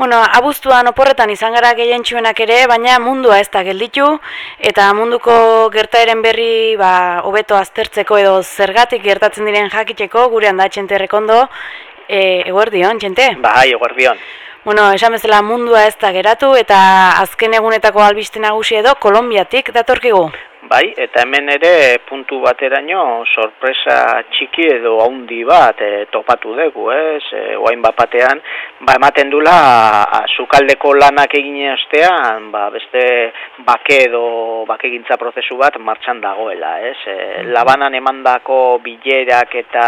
Bueno, abuztuan oporretan izan gara gehientsuenak ere, baina mundua ez da gelditu, eta munduko gertaeren berri ba, hobeto aztertzeko edo zergatik gertatzen diren jakiteko, gure handa txente errekondo, e, eguerdion, txente? Bai, eguerdion. Bueno, esan bezala mundua ez da geratu, eta azken egunetako albiste nagusi edo, Kolombiatik datorkigu. Bai, eta hemen ere puntu bateraino sorpresa txiki edo haundi bat e, topatu dugu, ez? E, oain bat batean, ba, ematen dula, sukaldeko lanak egin estean, ba, beste bake edo bake gintza prozesu bat martxan dagoela, ez? E, labanan emandako bilerak eta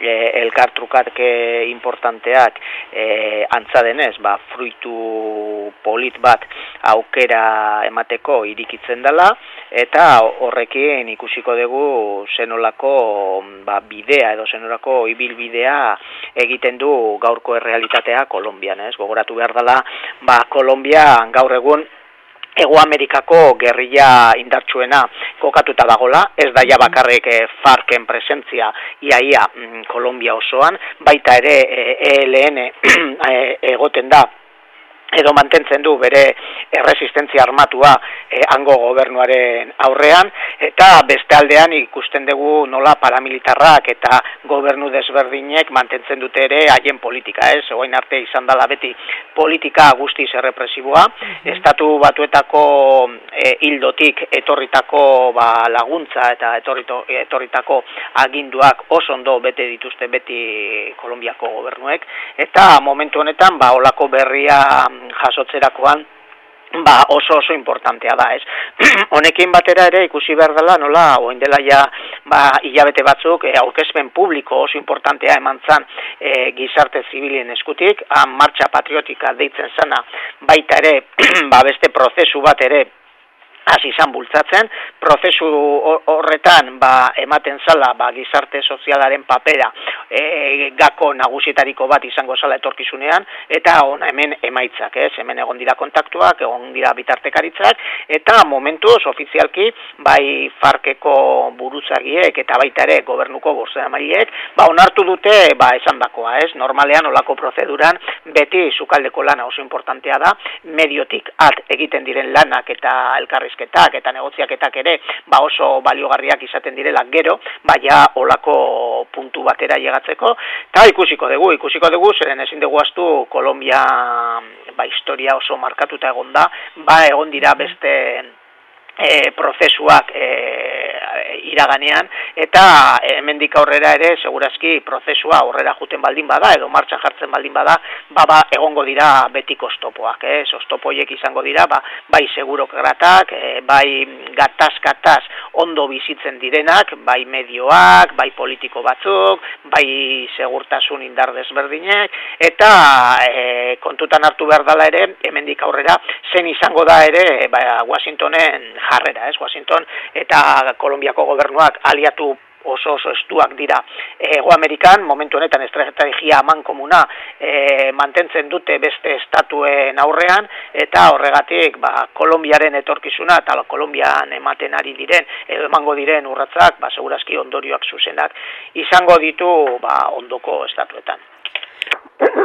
e, elkartrukatke importanteak e, antza denez, ba, fruitu polit bat aukera emateko irikitzen dela, eta horrekin ikusiko dugu zenolako ba, bidea edo zenolako ibilbidea egiten du gaurko errealitatea Kolombian, ez? Gogoratu behar dela, ba, Kolombia gaur egun Ego Amerikako gerrilla indartsuena kokatuta dagola, ez daia bakarrik e, Farken presentzia iaia mm, Kolombia osoan, baita ere ELN e, egoten da edo mantentzen du bere erresistentzia armatua eh, hango gobernuaren aurrean, eta beste aldean ikusten dugu nola paramilitarrak eta gobernu desberdinek mantentzen dute ere haien politika, ez? Oain arte izan dela beti politika guztiz errepresiboa, estatu batuetako eh, hildotik etorritako ba, laguntza eta etorrito, etorritako aginduak oso ondo bete dituzte beti Kolombiako gobernuek, eta momentu honetan ba, olako berria jasotzerakoan ba oso oso importantea da, ez? Honekin batera ere ikusi behar dela, nola, oin dela ja, ba, hilabete batzuk, e, aurkezpen publiko oso importantea eman zan e, gizarte zibilien eskutik, han martxa patriotika deitzen zana, baita ere, ba, beste prozesu bat ere, hasi izan bultzatzen, prozesu horretan ba, ematen zala ba, gizarte sozialaren papera e, gako nagusietariko bat izango zala etorkizunean, eta ona hemen emaitzak, ez? hemen egon dira kontaktuak, egon dira bitartekaritzak, eta momentuz ofizialki bai farkeko buruzagiek eta baita ere gobernuko borzea maiek, ba, onartu dute ba, esan dakoa, ez? normalean olako prozeduran beti sukaldeko lana oso importantea da, mediotik at egiten diren lanak eta elkarriz elkarrizketak eta negoziaketak ere ba oso baliogarriak izaten direla gero, baina olako puntu batera llegatzeko, eta ikusiko dugu, ikusiko dugu, zeren ezin dugu astu Kolombia ba, historia oso markatuta egon da, ba egon dira beste e, prozesuak e, iraganean eta hemendik aurrera ere segurazki prozesua aurrera juten baldin bada edo martxan jartzen baldin bada baba egongo dira betiko ostopoak eh? Ostopoiek izango dira ba, bai segurokratak e, bai gataz ondo bizitzen direnak bai medioak bai politiko batzuk bai segurtasun indar desberdinek eta e, kontutan hartu behar dela ere hemendik aurrera zen izango da ere ba, Washingtonen jarrera, ez, Washington eta Kolombiako gobernuak aliatu oso oso estuak dira Ego Amerikan, momentu honetan estrategia aman komuna e, mantentzen dute beste estatuen aurrean, eta horregatik ba, Kolombiaren etorkizuna eta Kolombian ematen ari diren, edo emango diren urratzak, ba, segurazki ondorioak zuzenak, izango ditu ba, ondoko estatuetan.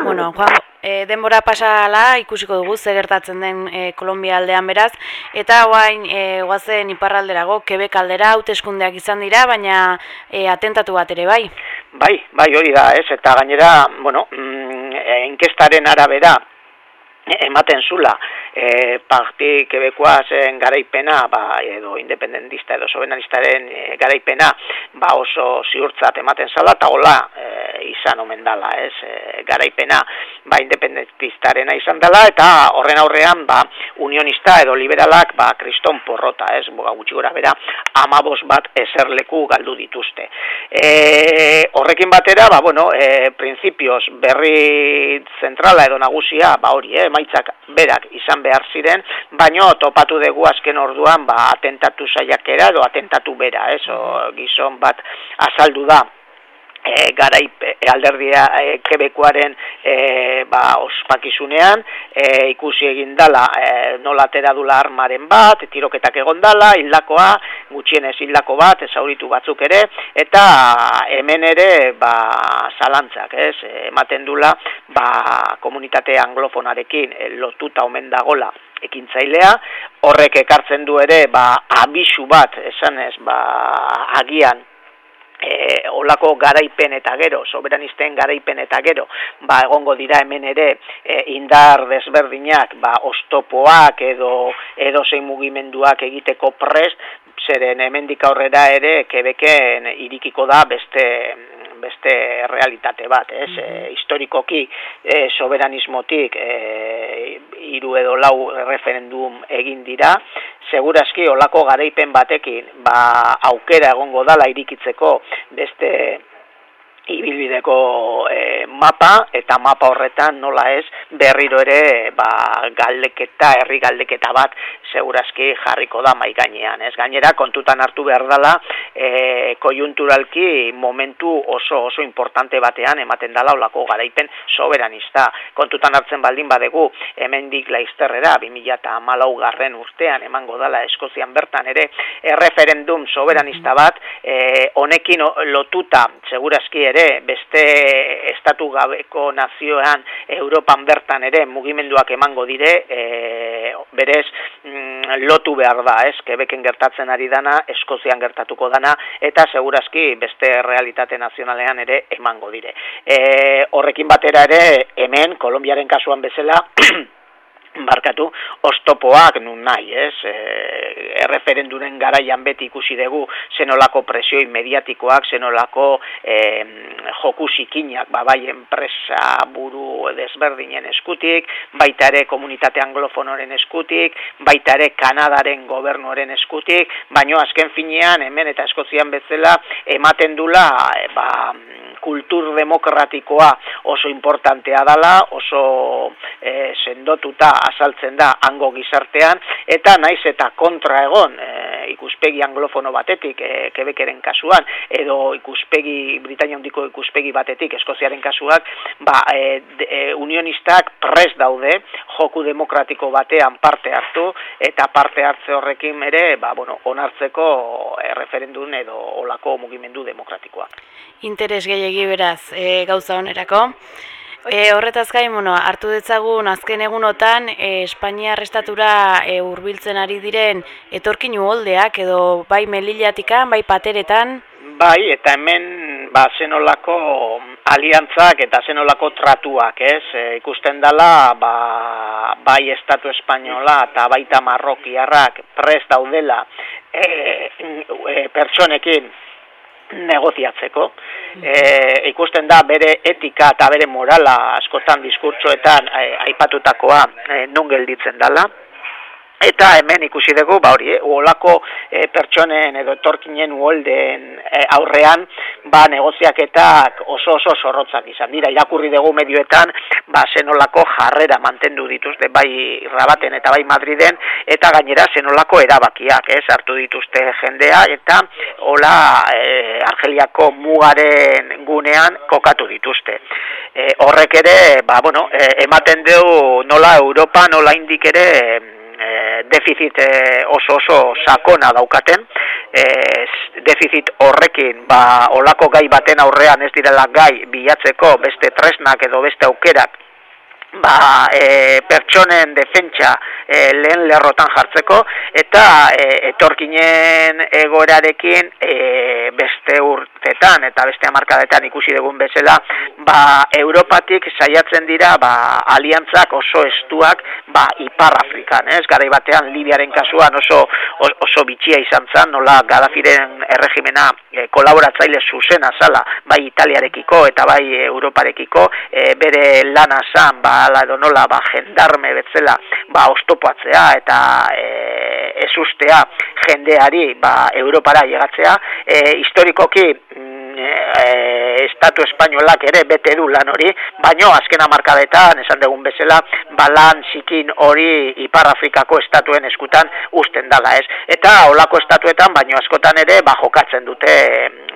Bueno, Juan, e, denbora pasala ikusiko dugu ze gertatzen den e, Kolombia aldean beraz eta orain e, goazen iparralderago Quebec aldera hauteskundeak izan dira baina e, atentatu bat ere bai. Bai, bai hori da, ez eta gainera, bueno, mm, inkestaren arabera ematen zula e, parti kebekoa zen garaipena ba, edo independentista edo soberanistaren e, garaipena ba, oso ziurtzat ematen zala eta hola e, izan omen dala ez, e, garaipena ba, independentistarena izan dela eta horren aurrean ba, unionista edo liberalak ba, kriston porrota ez, boga gutxi gora bera amabos bat eserleku galdu dituzte. E, horrekin batera ba, bueno, e, principios berri zentrala edo nagusia ba, hori, eh, emaitzak berak izan behar ziren, baino topatu dugu azken orduan ba, atentatu saiakera edo atentatu bera, ez, gizon bat azaldu da e, garaip e, alderdia e, kebekuaren e, ba, ospakizunean, e, ikusi egin dala e, nola atera dula armaren bat, tiroketak egon dala, hildakoa, gutxienez hildako bat, ezauritu batzuk ere, eta hemen ere, ba, zalantzak, ez, ematen dula, ba, komunitate anglofonarekin lotuta omen dagola, ekintzailea, horrek ekartzen du ere, ba, abisu bat, esanez, ba, agian, e, olako garaipen eta gero, soberanisten garaipen eta gero, ba, egongo dira hemen ere e, indar desberdinak, ba, ostopoak edo edo zein mugimenduak egiteko prest, zeren hemendik aurrera ere kebeken irikiko da beste beste realitate bat, ez? Mm -hmm. historikoki e, soberanismotik e, iru edo lau referendum egin dira, segurazki olako garaipen batekin, ba, aukera egongo dala irikitzeko beste ibilbideko e, mapa eta mapa horretan nola ez berriro ere ba, galdeketa, herri galdeketa bat segurazki jarriko da mai gainean. Ez gainera kontutan hartu behar dela e, kojunturalki momentu oso oso importante batean ematen dala olako garaipen soberanista. Kontutan hartzen baldin badegu hemendik laizterrera 2014 garren urtean emango dala Eskozian bertan ere erreferendum soberanista bat e, honekin lotuta segurazki ere beste estatu gabeko nazioan Europan bertan ere mugimenduak emango dire e, berez mm, lotu behar da, ez, kebeken gertatzen ari dana, Eskozian gertatuko dana eta segurazki beste realitate nazionalean ere emango dire. E, horrekin batera ere hemen Kolombiaren kasuan bezala barkatu, ostopoak nun nahi, ez? E, erreferenduren garaian beti ikusi dugu zenolako presio mediatikoak, zenolako e, joku sikinak, ba, bai enpresa buru desberdinen eskutik, baita ere komunitate anglofonoren eskutik, baita ere Kanadaren gobernuaren eskutik, baino azken finean, hemen eta eskozian bezala, ematen dula, e, ba, kultur demokratikoa oso importantea dala, oso e, sendotuta azaltzen da hango gizartean, eta naiz eta kontra egon e, ikuspegi anglofono batetik e, kebekeren kasuan, edo ikuspegi, Britania hondiko ikuspegi batetik, Eskoziaren kasuak, ba, e, e, unionistak pres daude, joku demokratiko batean parte hartu, eta parte hartze horrekin ere, ba, bueno, onartzeko referendun edo olako mugimendu demokratikoa. Interes gehiagi beraz e, gauza onerako. E, horretaz gain, bueno, hartu detzagun azken egunotan e, Espainia arrestatura e, hurbiltzen ari diren etorkin uholdeak edo bai melillatikan, bai pateretan. Bai, eta hemen ba, zenolako aliantzak eta zenolako tratuak, ez? E, ikusten dela, ba, bai Estatu Espainola eta baita Marrokiarrak prest daudela e, e, pertsonekin negoziatzeko. E, ikusten da bere etika eta bere morala askotan diskurtsoetan e, aipatutakoa e, nun gelditzen dala. Eta hemen ikusi dugu, ba hori, uolako e, pertsonen edo etorkinen uolden e, aurrean, ba negoziaketak oso oso zorrotzak izan dira. Irakurri dugu medioetan, ba zenolako jarrera mantendu dituzte bai Rabaten eta bai Madriden, eta gainera zenolako erabakiak, ez, hartu dituzte jendea, eta hola e, Argeliako mugaren gunean kokatu dituzte. E, horrek ere, ba, bueno, e, ematen dugu nola Europa, nola indik ere, e, defizit e, oso oso sakona daukaten, e, defizit horrekin, ba, olako gai baten aurrean ez direla gai bilatzeko beste tresnak edo beste aukerak, ba, e, pertsonen defentsa e, lehen lerrotan jartzeko, eta e, etorkinen egoerarekin e, beste urtetan eta beste amarkadetan ikusi dugun bezala, ba, Europatik saiatzen dira ba, aliantzak oso estuak ba, Ipar Afrikan, ez? Garai batean Libiaren kasuan oso, oso bitxia izan zen, nola Gadafiren erregimena e, kolaboratzaile zuzena zala, bai Italiarekiko eta bai Europarekiko, e, bere lana zan, ba, ala edo nola, ba, jendarme betzela, ba, ostopoatzea eta e, ez ustea jendeari, ba, Europara llegatzea, e, historikoki, e, estatu espainolak ere bete du lan hori, baino azken hamarkadetan esan dugun bezala balan zikin hori Ipar Afrikako estatuen eskutan usten dala, ez? Eta olako estatuetan baino askotan ere ba jokatzen dute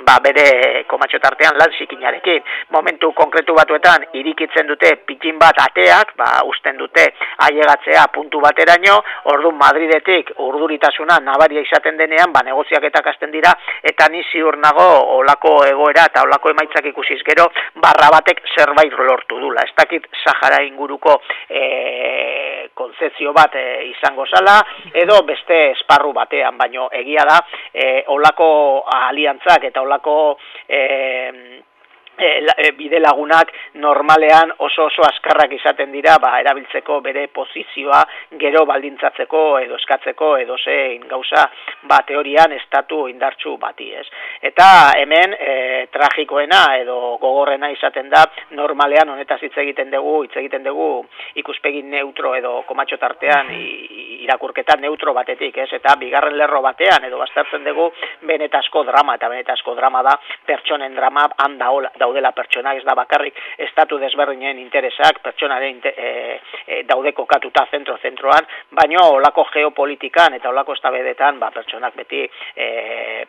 ba, bere komatxo tartean lan zikinarekin. Momentu konkretu batuetan irikitzen dute pitin bat ateak, ba, usten dute ailegatzea puntu bateraino, ordu Madridetik urduritasuna nabaria izaten denean, ba, negoziak eta kasten dira, eta ni ziur nago olako egoera eta olako emaitzak ikusiz gero, barra batek zerbait lortu dula. Ez dakit Sahara inguruko e, konzezio bat e, izango zala, edo beste esparru batean, baino egia da, e, olako aliantzak eta olako e, e, e, bide lagunak normalean oso oso askarrak izaten dira ba, erabiltzeko bere pozizioa gero baldintzatzeko edo eskatzeko edo zein gauza ba, teorian estatu indartsu bati ez. Eta hemen e, tragikoena edo gogorrena izaten da normalean honetaz hitz egiten dugu hitz egiten dugu ikuspegi neutro edo komatxo tartean irakurketa neutro batetik ez eta bigarren lerro batean edo bastartzen dugu benetazko drama eta benetazko drama da pertsonen drama handa daudela pertsona ez da bakarrik estatu desberdinen interesak pertsonaren e, e, daude kokatuta zentro zentroan, baino olako geopolitikan eta olako estabedetan ba, pertsonak beti e,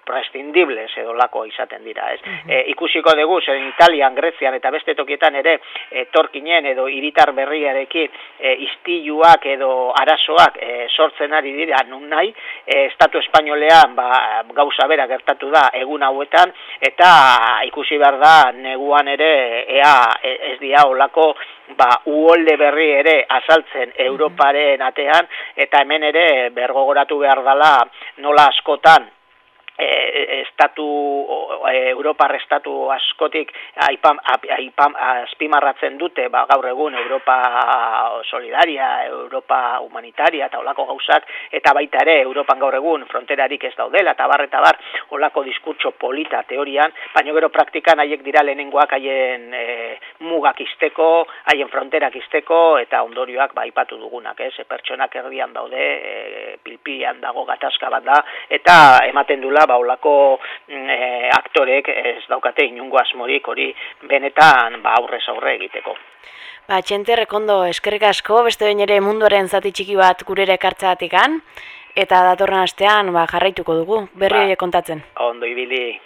prescindibles edo olako izaten dira. Ez? E, ikusiko dugu, zer Italian, Grezian eta beste tokietan ere e, torkinen edo iritar berriarekin e, istiluak edo arazoak e, sortzen ari dira nun nahi, e, estatu espainolean ba, gauza bera gertatu da egun hauetan eta ikusi behar da neguan ere ea e, ez dia olako ba uolde berri ere azaltzen Europaren atean eta hemen ere bergogoratu behar dala nola askotan e, estatu e, Europar estatu askotik aipam, aipam, azpimarratzen dute ba, gaur egun Europa solidaria, Europa humanitaria eta olako gauzak eta baita ere Europan gaur egun fronterarik ez daudela eta bar eta bar olako diskurtso polita teorian, baina gero praktikan haiek dira lehenengoak haien e, mugak izteko, haien fronterak izteko eta ondorioak ba aipatu dugunak, ez? E, pertsonak erdian daude, e, pilpian dago gatazka bat da eta ematen dula ba olako mm, e, aktorek ez daukate inungo asmorik hori benetan ba aurrez aurre egiteko. Ba, txente rekondo eskerrik asko, beste bain ere munduaren zati txiki bat gurere kartzatikan, eta datorren astean ba, jarraituko dugu, berri ba, kontatzen. Ondo ibili.